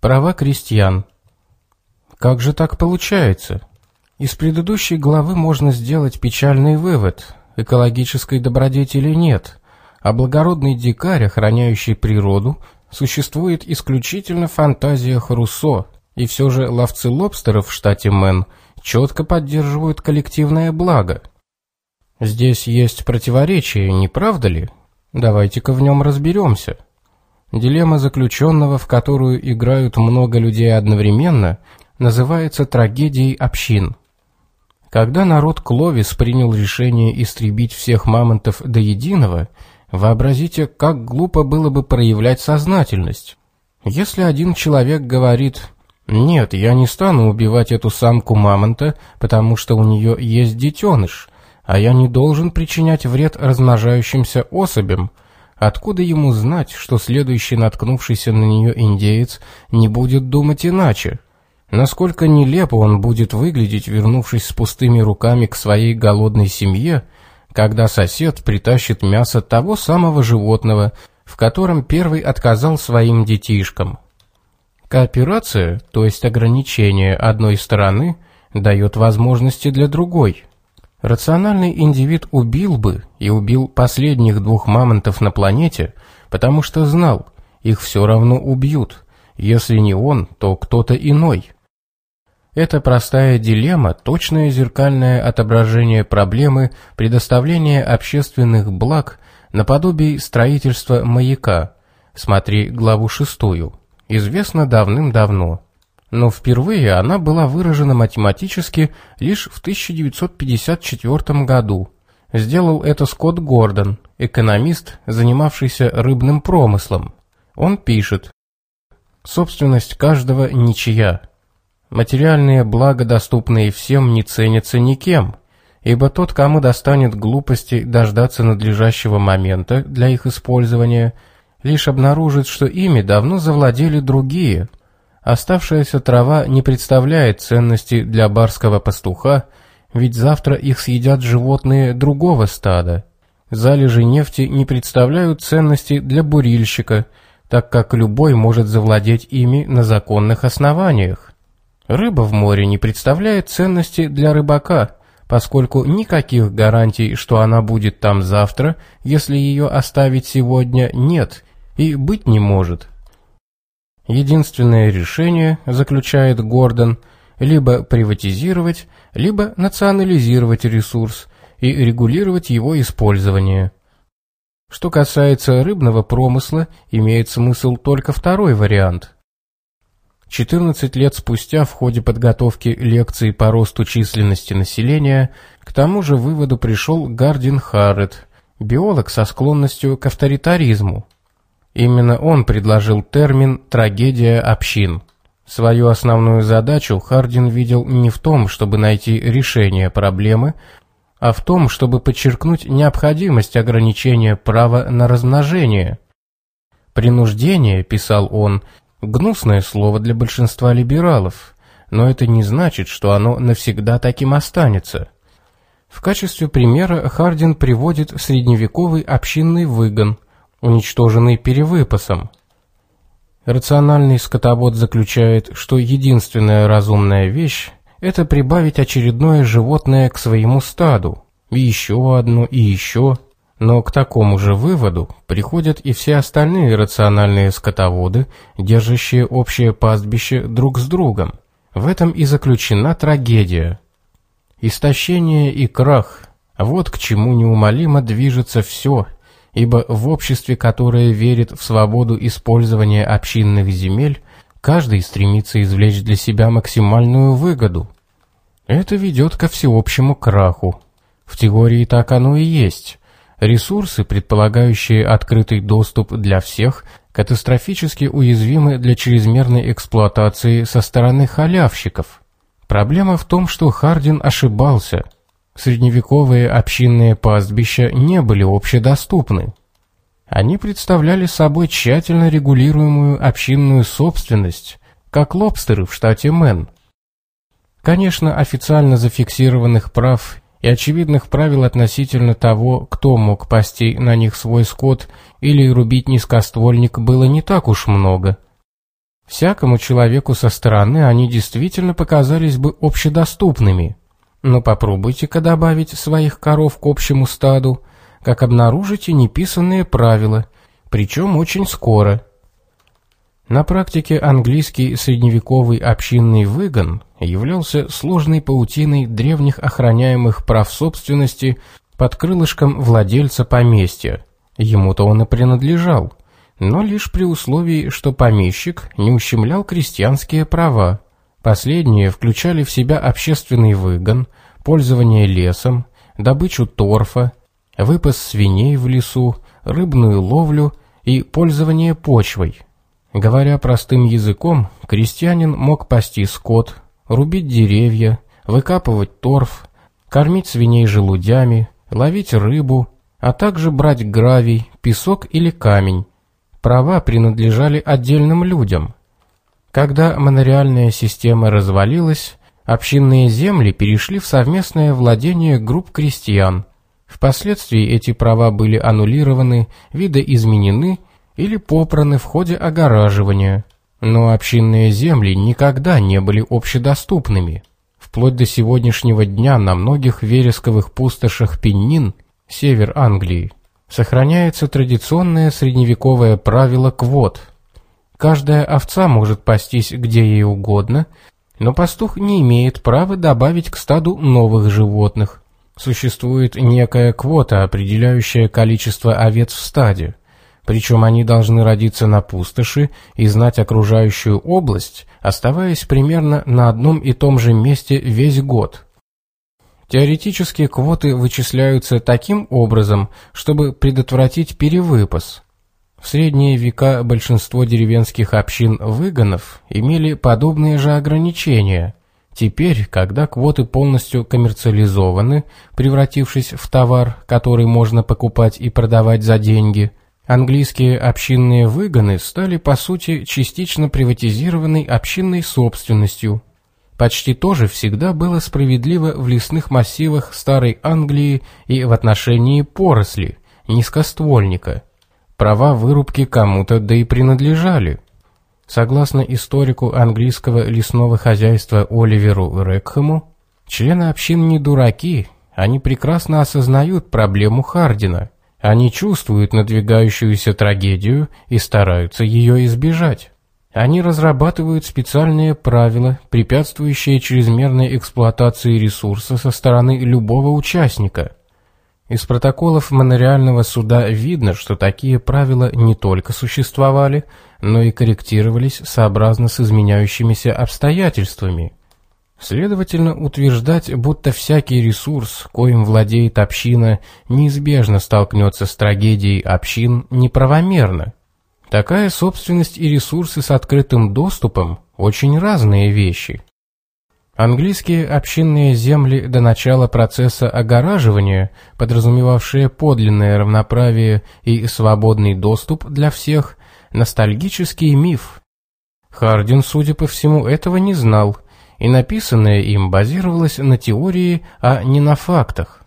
Права крестьян. Как же так получается? Из предыдущей главы можно сделать печальный вывод. Экологической добродетели нет, а благородный дикарь, охраняющий природу, существует исключительно в фантазиях Руссо, и все же ловцы лобстеров в штате Мэн четко поддерживают коллективное благо. Здесь есть противоречие, не правда ли? Давайте-ка в нем разберемся. Дилемма заключенного, в которую играют много людей одновременно, называется трагедией общин. Когда народ Кловис принял решение истребить всех мамонтов до единого, вообразите, как глупо было бы проявлять сознательность. Если один человек говорит «Нет, я не стану убивать эту самку мамонта, потому что у нее есть детеныш», а я не должен причинять вред размножающимся особям. Откуда ему знать, что следующий наткнувшийся на нее индеец не будет думать иначе? Насколько нелепо он будет выглядеть, вернувшись с пустыми руками к своей голодной семье, когда сосед притащит мясо того самого животного, в котором первый отказал своим детишкам. Кооперация, то есть ограничение одной стороны, дает возможности для другой – Рациональный индивид убил бы и убил последних двух мамонтов на планете, потому что знал, их все равно убьют. Если не он, то кто-то иной. Эта простая дилемма – точное зеркальное отображение проблемы предоставления общественных благ наподобие строительства маяка. Смотри главу шестую. Известно давным-давно но впервые она была выражена математически лишь в 1954 году. Сделал это Скотт Гордон, экономист, занимавшийся рыбным промыслом. Он пишет, «Собственность каждого ничья. Материальные блага, доступные всем, не ценятся никем, ибо тот, кому достанет глупости дождаться надлежащего момента для их использования, лишь обнаружит, что ими давно завладели другие – Оставшаяся трава не представляет ценности для барского пастуха, ведь завтра их съедят животные другого стада. Залежи нефти не представляют ценности для бурильщика, так как любой может завладеть ими на законных основаниях. Рыба в море не представляет ценности для рыбака, поскольку никаких гарантий, что она будет там завтра, если ее оставить сегодня, нет и быть не может. Единственное решение, заключает Гордон, либо приватизировать, либо национализировать ресурс и регулировать его использование. Что касается рыбного промысла, имеет смысл только второй вариант. 14 лет спустя в ходе подготовки лекции по росту численности населения к тому же выводу пришел Гардин Харрет, биолог со склонностью к авторитаризму. Именно он предложил термин «трагедия общин». Свою основную задачу Хардин видел не в том, чтобы найти решение проблемы, а в том, чтобы подчеркнуть необходимость ограничения права на размножение. «Принуждение», — писал он, — «гнусное слово для большинства либералов, но это не значит, что оно навсегда таким останется». В качестве примера Хардин приводит средневековый общинный выгон – уничтоженный перевыпасом. Рациональный скотовод заключает, что единственная разумная вещь – это прибавить очередное животное к своему стаду, и еще одно, и еще. Но к такому же выводу приходят и все остальные рациональные скотоводы, держащие общее пастбище друг с другом. В этом и заключена трагедия. Истощение и крах – вот к чему неумолимо движется все – ибо в обществе, которое верит в свободу использования общинных земель, каждый стремится извлечь для себя максимальную выгоду. Это ведет ко всеобщему краху. В теории так оно и есть. Ресурсы, предполагающие открытый доступ для всех, катастрофически уязвимы для чрезмерной эксплуатации со стороны халявщиков. Проблема в том, что Хардин ошибался – Средневековые общинные пастбища не были общедоступны. Они представляли собой тщательно регулируемую общинную собственность, как лобстеры в штате Мэн. Конечно, официально зафиксированных прав и очевидных правил относительно того, кто мог пасти на них свой скот или рубить низкоствольник, было не так уж много. Всякому человеку со стороны они действительно показались бы общедоступными. Но попробуйте-ка добавить своих коров к общему стаду, как обнаружите неписанные правила, причем очень скоро. На практике английский средневековый общинный выгон являлся сложной паутиной древних охраняемых прав собственности под крылышком владельца поместья. Ему-то он и принадлежал, но лишь при условии, что помещик не ущемлял крестьянские права. Последние включали в себя общественный выгон, пользование лесом, добычу торфа, выпас свиней в лесу, рыбную ловлю и пользование почвой. Говоря простым языком, крестьянин мог пасти скот, рубить деревья, выкапывать торф, кормить свиней желудями, ловить рыбу, а также брать гравий, песок или камень. Права принадлежали отдельным людям. Когда монореальная система развалилась, общинные земли перешли в совместное владение групп крестьян. Впоследствии эти права были аннулированы, видоизменены или попраны в ходе огораживания. Но общинные земли никогда не были общедоступными. Вплоть до сегодняшнего дня на многих вересковых пустошах Пеннин, север Англии, сохраняется традиционное средневековое правило квот. Каждая овца может пастись где ей угодно, но пастух не имеет права добавить к стаду новых животных. Существует некая квота, определяющая количество овец в стаде. Причем они должны родиться на пустоши и знать окружающую область, оставаясь примерно на одном и том же месте весь год. Теоретически квоты вычисляются таким образом, чтобы предотвратить перевыпас. В средние века большинство деревенских общин выгонов имели подобные же ограничения. Теперь, когда квоты полностью коммерциализованы, превратившись в товар, который можно покупать и продавать за деньги, Английские общинные выгоны стали по сути частично приватизированной общинной собственностью. Почти то же всегда было справедливо в лесных массивах Старой Англии и в отношении поросли, низкоствольника. Права вырубки кому-то да и принадлежали. Согласно историку английского лесного хозяйства Оливеру Рекхэму, члены общин не дураки, они прекрасно осознают проблему Хардина – они чувствуют надвигающуюся трагедию и стараются ее избежать. Они разрабатывают специальные правила, препятствующие чрезмерной эксплуатации ресурса со стороны любого участника. Из протоколов монореального суда видно, что такие правила не только существовали, но и корректировались сообразно с изменяющимися обстоятельствами – Следовательно, утверждать, будто всякий ресурс, коим владеет община, неизбежно столкнется с трагедией общин, неправомерно. Такая собственность и ресурсы с открытым доступом – очень разные вещи. Английские общинные земли до начала процесса огораживания, подразумевавшие подлинное равноправие и свободный доступ для всех, ностальгический миф. Хардин, судя по всему, этого не знал – и написанное им базировалось на теории, а не на фактах.